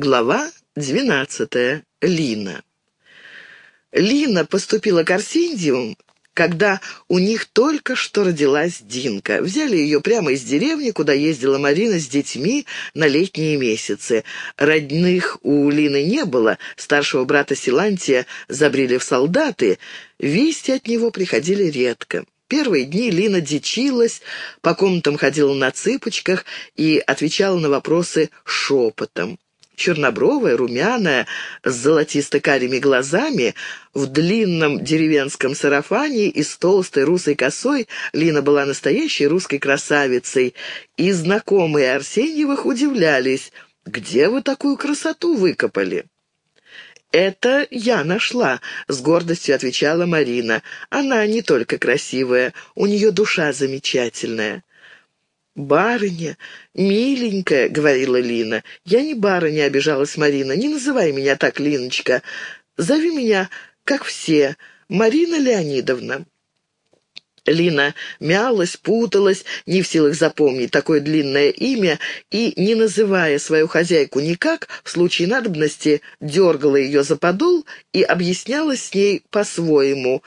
Глава 12. Лина. Лина поступила к Арсеньевым, когда у них только что родилась Динка. Взяли ее прямо из деревни, куда ездила Марина с детьми на летние месяцы. Родных у Лины не было, старшего брата Силантия забрили в солдаты, вести от него приходили редко. Первые дни Лина дичилась, по комнатам ходила на цыпочках и отвечала на вопросы шепотом чернобровая, румяная, с золотисто-карими глазами, в длинном деревенском сарафане и с толстой русой косой Лина была настоящей русской красавицей, и знакомые Арсеньевых удивлялись, «Где вы такую красоту выкопали?» «Это я нашла», — с гордостью отвечала Марина. «Она не только красивая, у нее душа замечательная». «Барыня, миленькая», — говорила Лина. «Я не барыня», — обижалась Марина. «Не называй меня так, Линочка. Зови меня, как все, Марина Леонидовна». Лина мялась, путалась, не в силах запомнить такое длинное имя, и, не называя свою хозяйку никак, в случае надобности дергала ее за подол и объяснялась с ней по-своему.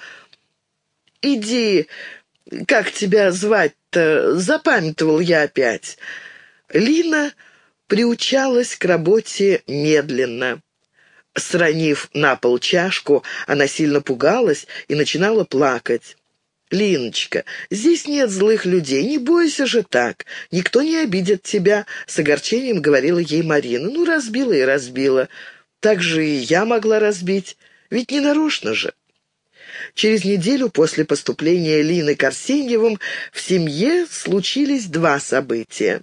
«Иди, как тебя звать-то? Запамятовал я опять». Лина приучалась к работе медленно. Сранив на пол чашку, она сильно пугалась и начинала плакать. «Линочка, здесь нет злых людей, не бойся же так. Никто не обидит тебя», — с огорчением говорила ей Марина. «Ну, разбила и разбила. Так же и я могла разбить. Ведь не нарочно же». Через неделю после поступления Лины к Арсеньевым в семье случились два события.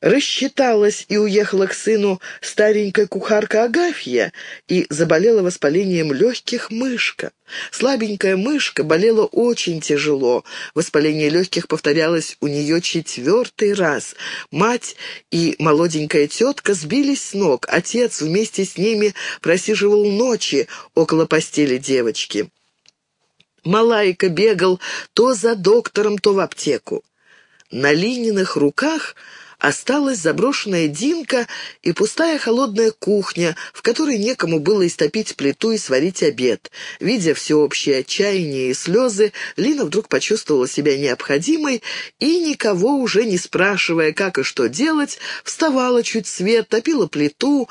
Рассчиталась и уехала к сыну старенькая кухарка Агафья и заболела воспалением легких мышка. Слабенькая мышка болела очень тяжело. Воспаление легких повторялось у нее четвертый раз. Мать и молоденькая тетка сбились с ног. Отец вместе с ними просиживал ночи около постели девочки. Малайка бегал то за доктором, то в аптеку. На Лининых руках осталась заброшенная Динка и пустая холодная кухня, в которой некому было истопить плиту и сварить обед. Видя всеобщее отчаяние и слезы, Лина вдруг почувствовала себя необходимой и, никого уже не спрашивая, как и что делать, вставала чуть свет, топила плиту,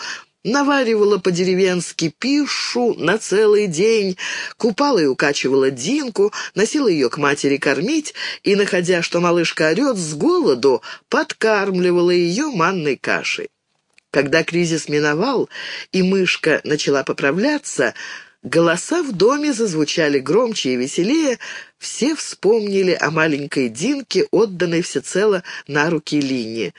наваривала по-деревенски пишу на целый день, купала и укачивала Динку, носила ее к матери кормить и, находя, что малышка орет с голоду, подкармливала ее манной кашей. Когда кризис миновал и мышка начала поправляться, голоса в доме зазвучали громче и веселее, все вспомнили о маленькой Динке, отданной всецело на руки Лине.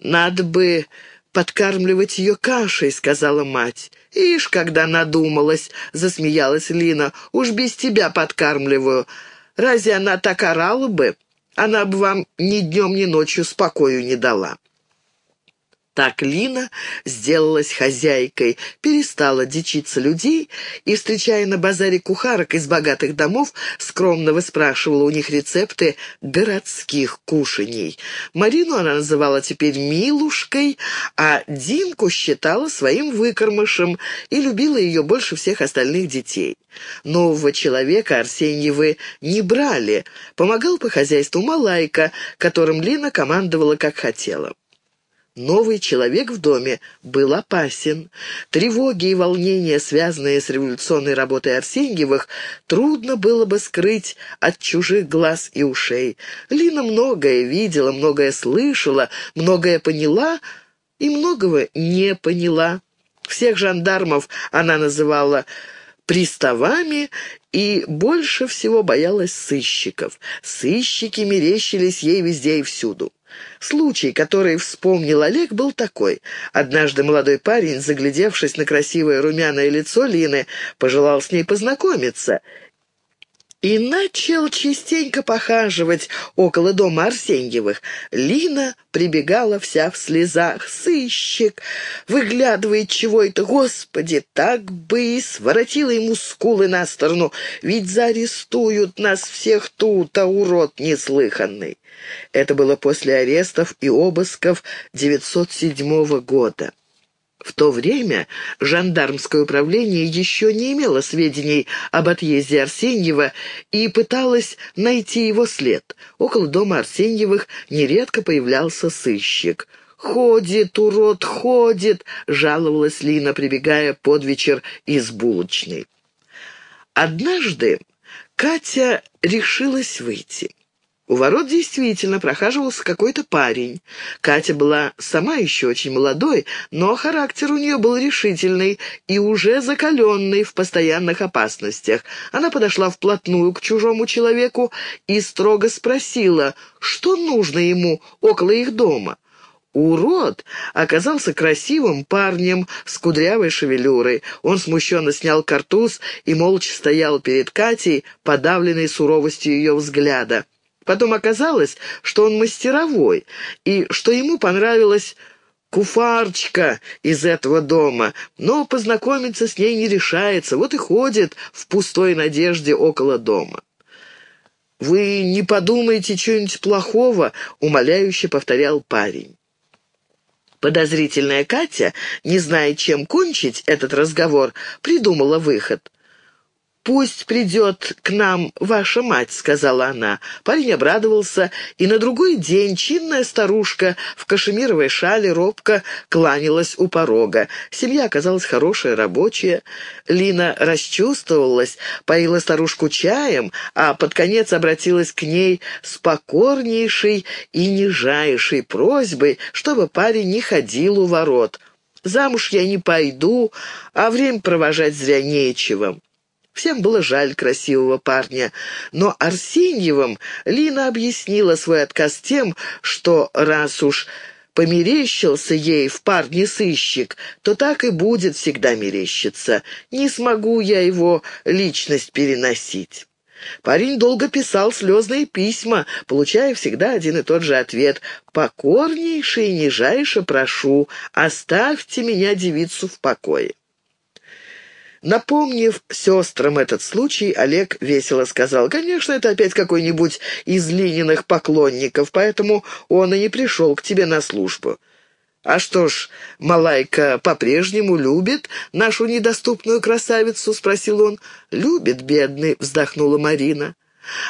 «Надо бы подкармливать ее кашей», — сказала мать. «Ишь, когда надумалась», — засмеялась Лина, — «уж без тебя подкармливаю. Разве она так орала бы? Она бы вам ни днем, ни ночью спокою не дала». Так Лина сделалась хозяйкой, перестала дичиться людей и, встречая на базаре кухарок из богатых домов, скромно выспрашивала у них рецепты городских кушаний. Марину она называла теперь «милушкой», а Динку считала своим выкормышем и любила ее больше всех остальных детей. Нового человека Арсеньевы не брали, помогал по хозяйству Малайка, которым Лина командовала как хотела. Новый человек в доме был опасен. Тревоги и волнения, связанные с революционной работой Арсеньевых, трудно было бы скрыть от чужих глаз и ушей. Лина многое видела, многое слышала, многое поняла и многого не поняла. Всех жандармов она называла приставами и больше всего боялась сыщиков. Сыщики мерещились ей везде и всюду. Случай, который вспомнил Олег, был такой. Однажды молодой парень, заглядевшись на красивое румяное лицо Лины, пожелал с ней познакомиться и начал частенько похаживать около дома Арсеньевых. Лина прибегала вся в слезах. «Сыщик! Выглядывает чего это! Господи, так бы и своротила ему скулы на сторону! Ведь заарестуют нас всех тут, а урод неслыханный!» Это было после арестов и обысков 907 года. В то время жандармское управление еще не имело сведений об отъезде Арсеньева и пыталось найти его след. Около дома Арсеньевых нередко появлялся сыщик. «Ходит, урод, ходит!» — жаловалась Лина, прибегая под вечер из булочной. Однажды Катя решилась выйти. У ворот действительно прохаживался какой-то парень. Катя была сама еще очень молодой, но характер у нее был решительный и уже закаленный в постоянных опасностях. Она подошла вплотную к чужому человеку и строго спросила, что нужно ему около их дома. Урод оказался красивым парнем с кудрявой шевелюрой. Он смущенно снял картуз и молча стоял перед Катей, подавленной суровостью ее взгляда. Потом оказалось, что он мастеровой, и что ему понравилась куфарчка из этого дома, но познакомиться с ней не решается, вот и ходит в пустой надежде около дома. «Вы не подумайте чего-нибудь плохого», — умоляюще повторял парень. Подозрительная Катя, не зная, чем кончить этот разговор, придумала выход. «Пусть придет к нам ваша мать», — сказала она. Парень обрадовался, и на другой день чинная старушка в кашемировой шале робко кланялась у порога. Семья оказалась хорошая, рабочая. Лина расчувствовалась, поила старушку чаем, а под конец обратилась к ней с покорнейшей и нижайшей просьбой, чтобы парень не ходил у ворот. «Замуж я не пойду, а время провожать зря нечего». Всем было жаль красивого парня, но Арсеньевым Лина объяснила свой отказ тем, что раз уж померещился ей в парне сыщик, то так и будет всегда мерещиться. Не смогу я его личность переносить. Парень долго писал слезные письма, получая всегда один и тот же ответ. «Покорнейше и нижайше прошу, оставьте меня девицу в покое». Напомнив сестрам этот случай, Олег весело сказал, «Конечно, это опять какой-нибудь из Лининых поклонников, поэтому он и не пришел к тебе на службу». «А что ж, Малайка по-прежнему любит нашу недоступную красавицу?» — спросил он. «Любит, бедный», — вздохнула Марина.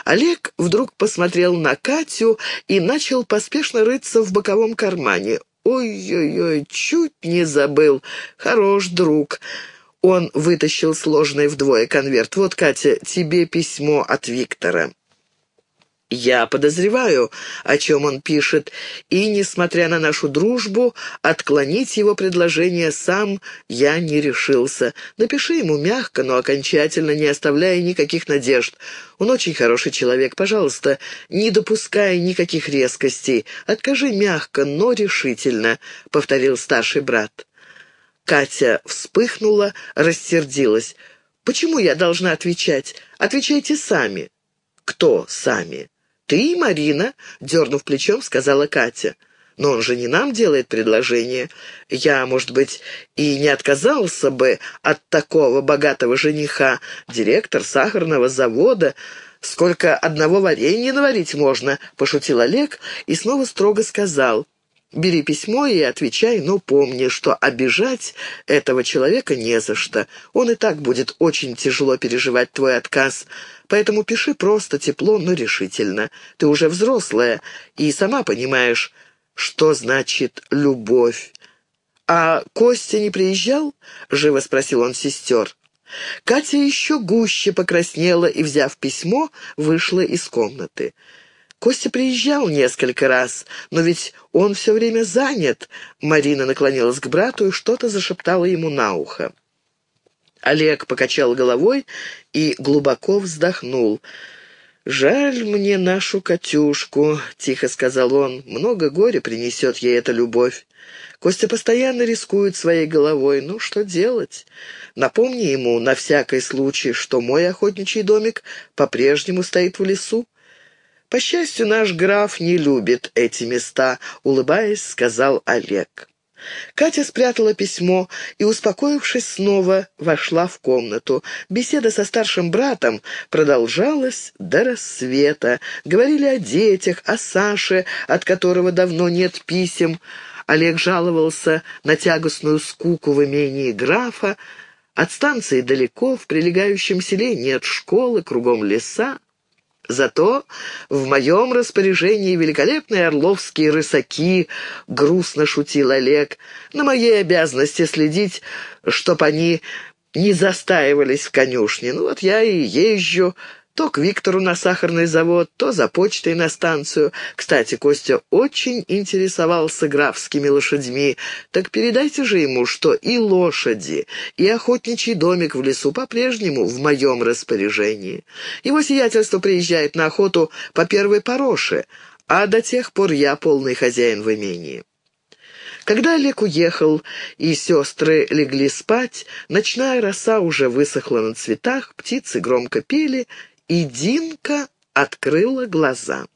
Олег вдруг посмотрел на Катю и начал поспешно рыться в боковом кармане. «Ой-ой-ой, чуть не забыл. Хорош друг». Он вытащил сложный вдвое конверт. «Вот, Катя, тебе письмо от Виктора». Я подозреваю, о чем он пишет, и, несмотря на нашу дружбу, отклонить его предложение сам я не решился. Напиши ему мягко, но окончательно, не оставляя никаких надежд. Он очень хороший человек. Пожалуйста, не допускай никаких резкостей. Откажи мягко, но решительно», — повторил старший брат. Катя вспыхнула, рассердилась. «Почему я должна отвечать? Отвечайте сами». «Кто сами?» «Ты и Марина», — дернув плечом, сказала Катя. «Но он же не нам делает предложение. Я, может быть, и не отказался бы от такого богатого жениха, директор сахарного завода». «Сколько одного варенья наварить можно?» — пошутил Олег и снова строго сказал — Бери письмо и отвечай, но помни, что обижать этого человека не за что. Он и так будет очень тяжело переживать твой отказ. Поэтому пиши просто, тепло, но решительно. Ты уже взрослая и сама понимаешь, что значит любовь. «А Костя не приезжал?» — живо спросил он сестер. Катя еще гуще покраснела и, взяв письмо, вышла из комнаты. Костя приезжал несколько раз, но ведь он все время занят. Марина наклонилась к брату и что-то зашептала ему на ухо. Олег покачал головой и глубоко вздохнул. «Жаль мне нашу Катюшку», — тихо сказал он. «Много горя принесет ей эта любовь. Костя постоянно рискует своей головой. Ну, что делать? Напомни ему на всякий случай, что мой охотничий домик по-прежнему стоит в лесу. «По счастью, наш граф не любит эти места», — улыбаясь, сказал Олег. Катя спрятала письмо и, успокоившись снова, вошла в комнату. Беседа со старшим братом продолжалась до рассвета. Говорили о детях, о Саше, от которого давно нет писем, Олег жаловался на тягостную скуку в имении графа. От станции далеко, в прилегающем селе нет школы, кругом леса. Зато в моем распоряжении великолепные орловские рысаки, — грустно шутил Олег. На моей обязанности следить, чтоб они не застаивались в конюшне. Ну вот я и езжу то к Виктору на сахарный завод, то за почтой на станцию. Кстати, Костя очень интересовался графскими лошадьми. Так передайте же ему, что и лошади, и охотничий домик в лесу по-прежнему в моем распоряжении. Его сиятельство приезжает на охоту по первой пороше, а до тех пор я полный хозяин в имении. Когда Олег уехал, и сестры легли спать, ночная роса уже высохла на цветах, птицы громко пели, и Динка открыла глаза.